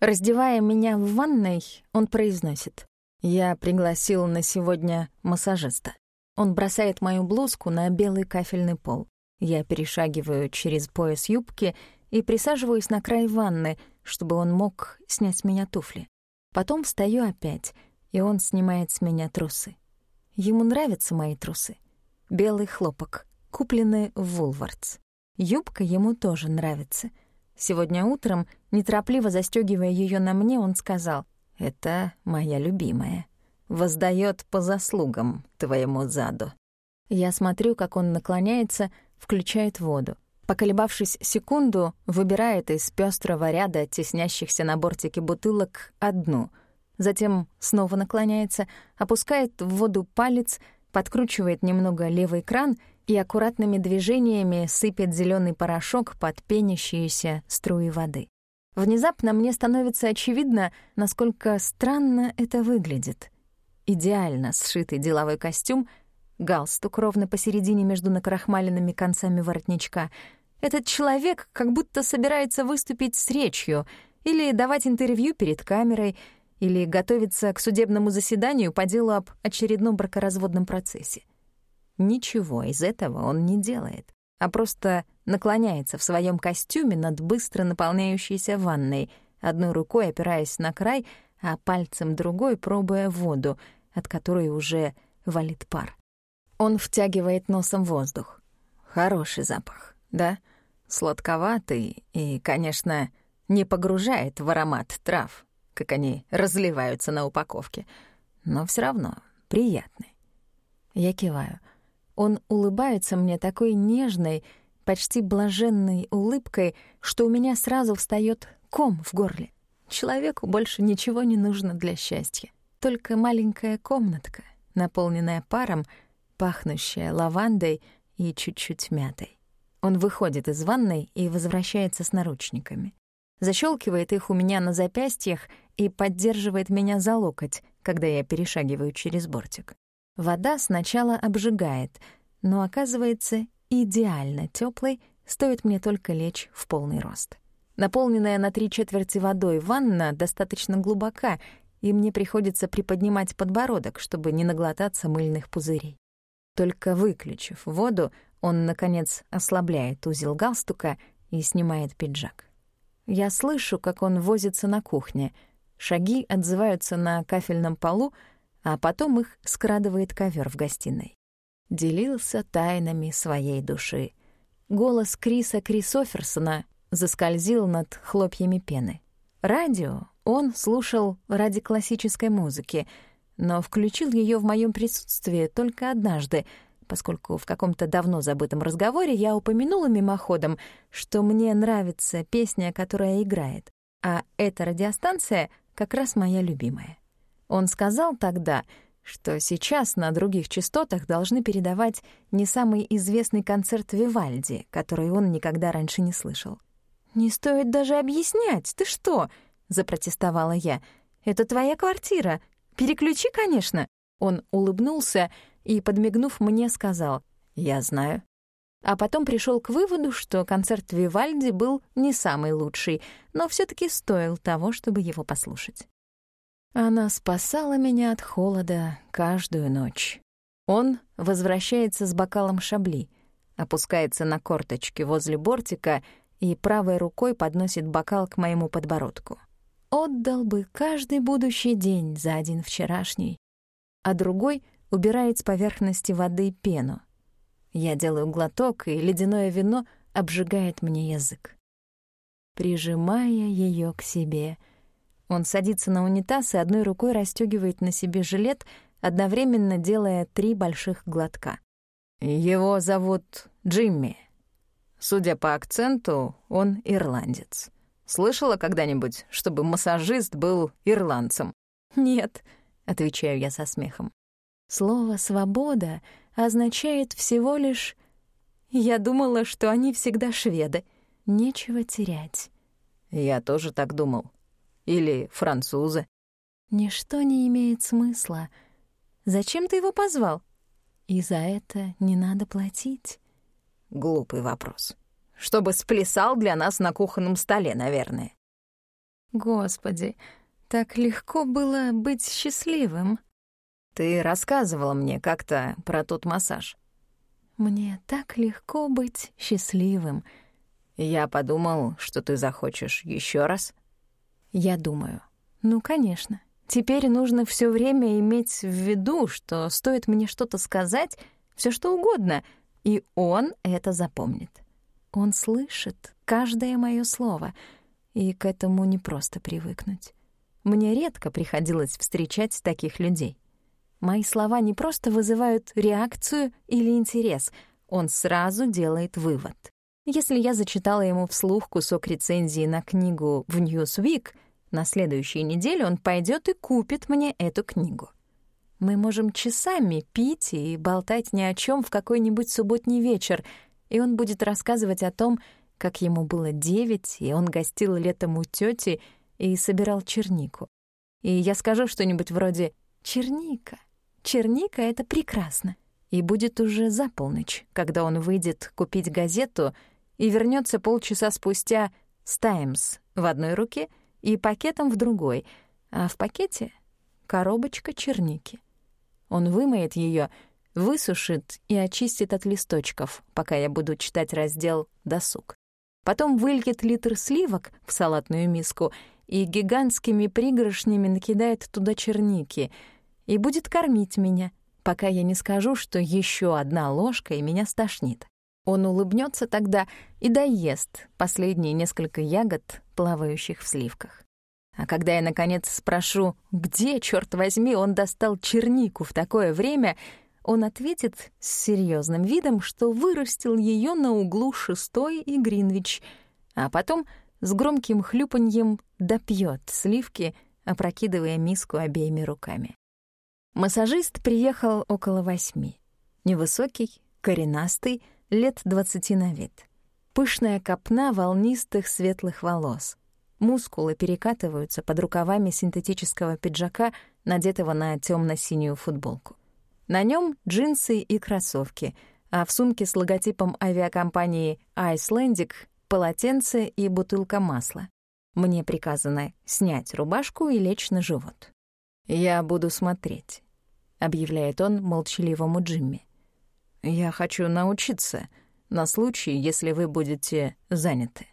Раздевая меня в ванной, он произносит. «Я пригласил на сегодня массажиста». Он бросает мою блузку на белый кафельный пол. Я перешагиваю через пояс юбки и присаживаюсь на край ванны, чтобы он мог снять с меня туфли. Потом встаю опять, и он снимает с меня трусы. Ему нравятся мои трусы. Белый хлопок, купленный в Вулвардс. Юбка ему тоже нравится. Сегодня утром, неторопливо застегивая ее на мне, он сказал, «Это моя любимая. Воздает по заслугам твоему заду». Я смотрю, как он наклоняется, включает воду. Поколебавшись секунду, выбирает из пестрого ряда теснящихся на бортике бутылок одну. Затем снова наклоняется, опускает в воду палец, подкручивает немного левый кран — и аккуратными движениями сыпет зеленый порошок под пенящиеся струи воды. Внезапно мне становится очевидно, насколько странно это выглядит. Идеально сшитый деловой костюм, галстук ровно посередине между накрахмаленными концами воротничка. Этот человек как будто собирается выступить с речью или давать интервью перед камерой, или готовиться к судебному заседанию по делу об очередном бракоразводном процессе. Ничего из этого он не делает, а просто наклоняется в своем костюме над быстро наполняющейся ванной, одной рукой опираясь на край, а пальцем другой пробуя воду, от которой уже валит пар. Он втягивает носом воздух. Хороший запах, да? Сладковатый и, конечно, не погружает в аромат трав, как они разливаются на упаковке, но все равно приятный. Я киваю — он улыбается мне такой нежной, почти блаженной улыбкой, что у меня сразу встает ком в горле. Человеку больше ничего не нужно для счастья. Только маленькая комнатка, наполненная паром, пахнущая лавандой и чуть-чуть мятой. Он выходит из ванной и возвращается с наручниками. Защелкивает их у меня на запястьях и поддерживает меня за локоть, когда я перешагиваю через бортик. Вода сначала обжигает, но оказывается идеально теплой, стоит мне только лечь в полный рост. Наполненная на три четверти водой ванна достаточно глубока, и мне приходится приподнимать подбородок, чтобы не наглотаться мыльных пузырей. Только выключив воду, он, наконец, ослабляет узел галстука и снимает пиджак. Я слышу, как он возится на кухне. Шаги отзываются на кафельном полу, а потом их скрадывает ковер в гостиной. Делился тайнами своей души. Голос Криса Крисоферсона заскользил над хлопьями пены. Радио он слушал ради классической музыки, но включил ее в моем присутствии только однажды, поскольку в каком-то давно забытом разговоре я упомянула мимоходом, что мне нравится песня, которая играет, а эта радиостанция как раз моя любимая. Он сказал тогда, что сейчас на других частотах должны передавать не самый известный концерт Вивальди, который он никогда раньше не слышал. «Не стоит даже объяснять, ты что?» — запротестовала я. «Это твоя квартира. Переключи, конечно». Он улыбнулся и, подмигнув мне, сказал «Я знаю». А потом пришел к выводу, что концерт Вивальди был не самый лучший, но все таки стоил того, чтобы его послушать. Она спасала меня от холода каждую ночь. Он возвращается с бокалом шабли, опускается на корточки возле бортика и правой рукой подносит бокал к моему подбородку. Отдал бы каждый будущий день за один вчерашний, а другой убирает с поверхности воды пену. Я делаю глоток, и ледяное вино обжигает мне язык. Прижимая ее к себе — он садится на унитаз и одной рукой расстёгивает на себе жилет, одновременно делая три больших глотка. «Его зовут Джимми. Судя по акценту, он ирландец. Слышала когда-нибудь, чтобы массажист был ирландцем?» «Нет», — отвечаю я со смехом. Слово «свобода» означает всего лишь «я думала, что они всегда шведы. Нечего терять». «Я тоже так думал», или французы. Ничто не имеет смысла. Зачем ты его позвал? И за это не надо платить. Глупый вопрос. Чтобы сплясал для нас на кухонном столе, наверное. Господи, так легко было быть счастливым. Ты рассказывала мне как-то про тот массаж. Мне так легко быть счастливым. Я подумал, что ты захочешь еще раз. Я думаю. Ну, конечно. Теперь нужно все время иметь в виду, что стоит мне что-то сказать, все что угодно, и он это запомнит. Он слышит каждое мое слово, и к этому не просто привыкнуть. Мне редко приходилось встречать таких людей. Мои слова не просто вызывают реакцию или интерес, он сразу делает вывод. Если я зачитала ему вслух кусок рецензии на книгу в Newsweek, на следующей неделе он пойдет и купит мне эту книгу. Мы можем часами пить и болтать ни о чем в какой-нибудь субботний вечер, и он будет рассказывать о том, как ему было девять, и он гостил летом у тети и собирал чернику. И я скажу что-нибудь вроде «Черника, черника — это прекрасно». И будет уже за полночь, когда он выйдет купить газету и вернется полчаса спустя с «Таймс» в одной руке и пакетом в другой, а в пакете — коробочка черники. Он вымоет ее, высушит и очистит от листочков, пока я буду читать раздел «Досуг». Потом выльет литр сливок в салатную миску и гигантскими пригоршнями накидает туда черники и будет кормить меня, пока я не скажу, что еще одна ложка и меня стошнит. Он улыбнется тогда и доест последние несколько ягод, плавающих в сливках. А когда я, наконец, спрошу, где, черт возьми, он достал чернику в такое время, он ответит с серьезным видом, что вырастил ее на углу шестой и Гринвич, а потом с громким хлюпаньем допьет сливки, опрокидывая миску обеими руками. Массажист приехал около восьми. Невысокий, коренастый, лет двадцати на вид. Пышная копна волнистых светлых волос. Мускулы перекатываются под рукавами синтетического пиджака, надетого на темно синюю футболку. На нем джинсы и кроссовки, а в сумке с логотипом авиакомпании Icelandic полотенце и бутылка масла. Мне приказано снять рубашку и лечь на живот. «Я буду смотреть», — объявляет он молчаливому Джимми. «Я хочу научиться на случай, если вы будете заняты».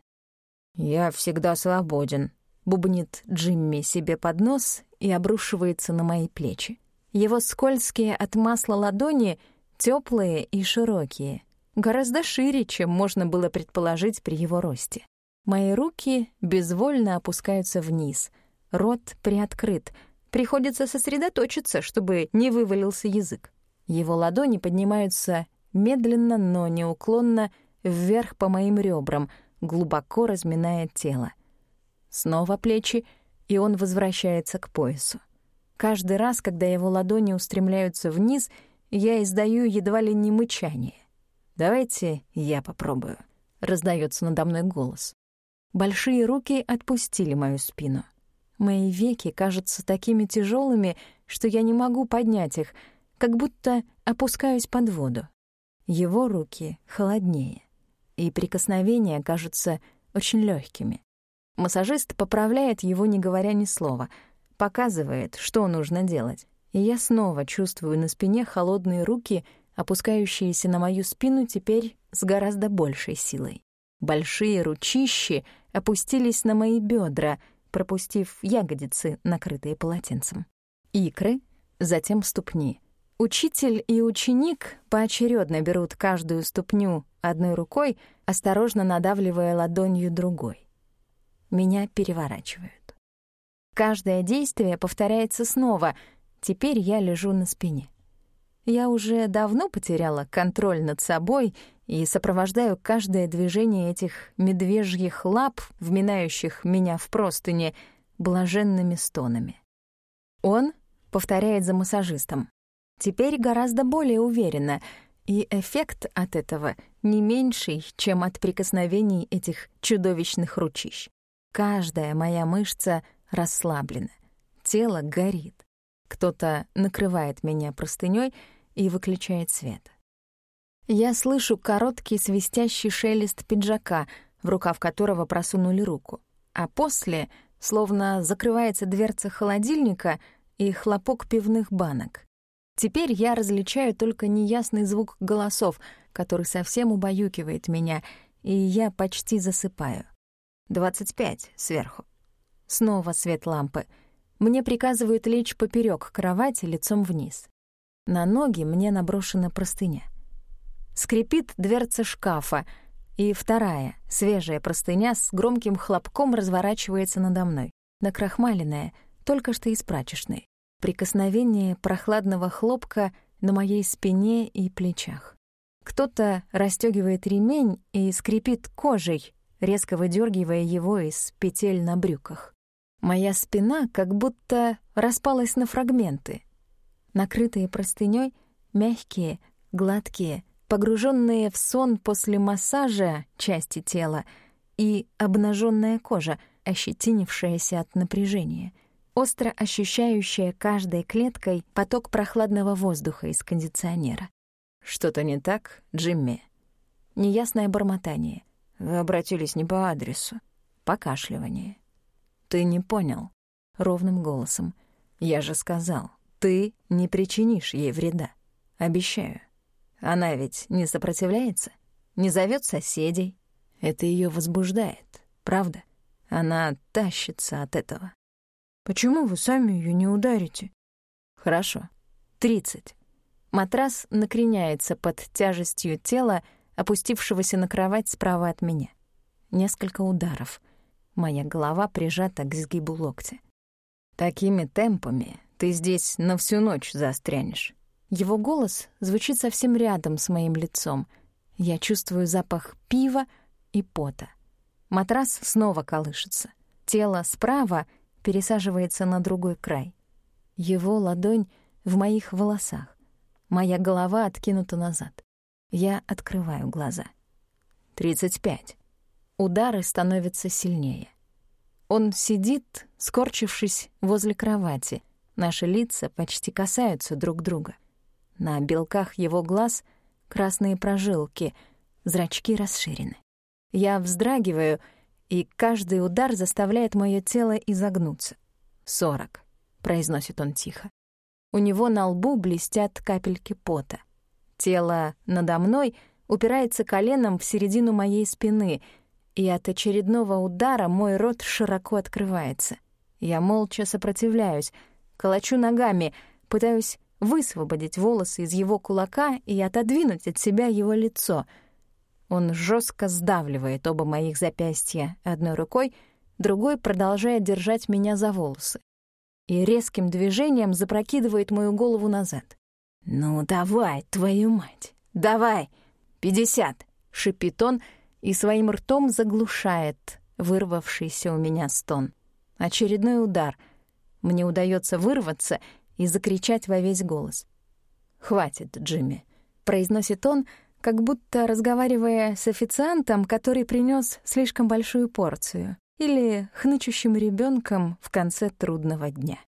«Я всегда свободен», — бубнит Джимми себе под нос и обрушивается на мои плечи. Его скользкие от масла ладони теплые и широкие, гораздо шире, чем можно было предположить при его росте. Мои руки безвольно опускаются вниз, рот приоткрыт, приходится сосредоточиться, чтобы не вывалился язык. Его ладони поднимаются медленно, но неуклонно вверх по моим ребрам, глубоко разминая тело. Снова плечи, и он возвращается к поясу. Каждый раз, когда его ладони устремляются вниз, я издаю едва ли не мычание. «Давайте я попробую», — раздается надо мной голос. Большие руки отпустили мою спину. Мои веки кажутся такими тяжелыми, что я не могу поднять их, как будто опускаюсь под воду. Его руки холоднее, и прикосновения кажутся очень легкими. Массажист поправляет его, не говоря ни слова — показывает, что нужно делать. И я снова чувствую на спине холодные руки, опускающиеся на мою спину теперь с гораздо большей силой. Большие ручищи опустились на мои бедра, пропустив ягодицы, накрытые полотенцем. Икры, затем ступни. Учитель и ученик поочередно берут каждую ступню одной рукой, осторожно надавливая ладонью другой. Меня переворачивают. Каждое действие повторяется снова. Теперь я лежу на спине. Я уже давно потеряла контроль над собой и сопровождаю каждое движение этих медвежьих лап, вминающих меня в простыни, блаженными стонами. Он повторяет за массажистом. Теперь гораздо более уверенно, и эффект от этого не меньший, чем от прикосновений этих чудовищных ручищ. Каждая моя мышца — расслаблена. Тело горит. Кто-то накрывает меня простынёй и выключает свет. Я слышу короткий свистящий шелест пиджака, в рукав которого просунули руку, а после словно закрывается дверца холодильника и хлопок пивных банок. Теперь я различаю только неясный звук голосов, который совсем убаюкивает меня, и я почти засыпаю. Двадцать пять сверху. Снова свет лампы. Мне приказывают лечь поперек кровати лицом вниз. На ноги мне наброшена простыня. Скрипит дверца шкафа, и вторая, свежая простыня с громким хлопком разворачивается надо мной, накрахмаленная, только что из прачечной. Прикосновение прохладного хлопка на моей спине и плечах. Кто-то расстегивает ремень и скрипит кожей, резко выдергивая его из петель на брюках. Моя спина как будто распалась на фрагменты. Накрытые простыней, мягкие, гладкие, погруженные в сон после массажа части тела и обнаженная кожа, ощетинившаяся от напряжения, остро ощущающая каждой клеткой поток прохладного воздуха из кондиционера. «Что-то не так, Джимми?» Неясное бормотание. «Вы обратились не по адресу». Покашливание. «Ты не понял», — ровным голосом. «Я же сказал, ты не причинишь ей вреда. Обещаю. Она ведь не сопротивляется, не зовет соседей. Это ее возбуждает, правда? Она тащится от этого. Почему вы сами ее не ударите? Хорошо. Тридцать. Матрас накреняется под тяжестью тела, опустившегося на кровать справа от меня. Несколько ударов. Моя голова прижата к сгибу локтя. Такими темпами ты здесь на всю ночь застрянешь. Его голос звучит совсем рядом с моим лицом. Я чувствую запах пива и пота. Матрас снова колышется. Тело справа пересаживается на другой край. Его ладонь в моих волосах. Моя голова откинута назад. Я открываю глаза. Тридцать пять. Удары становятся сильнее. Он сидит, скорчившись возле кровати. Наши лица почти касаются друг друга — на белках его глаз красные прожилки, зрачки расширены. Я вздрагиваю, и каждый удар заставляет мое тело изогнуться. «Сорок», — произносит он тихо. У него на лбу блестят капельки пота. Тело надо мной упирается коленом в середину моей спины, и от очередного удара мой рот широко открывается. Я молча сопротивляюсь, колочу ногами, пытаюсь высвободить волосы из его кулака и отодвинуть от себя его лицо. Он жестко сдавливает оба моих запястья одной рукой, другой продолжает держать меня за волосы. И резким движением запрокидывает мою голову назад. «Ну давай, твою мать! Давай! Пятьдесят!» — шипит он и своим ртом заглушает вырвавшийся у меня стон. Очередной удар. Мне удается вырваться — и закричать во весь голос. «Хватит, Джимми», — произносит он, как будто разговаривая с официантом, который принес слишком большую порцию, или хнычущим ребенком в конце трудного дня.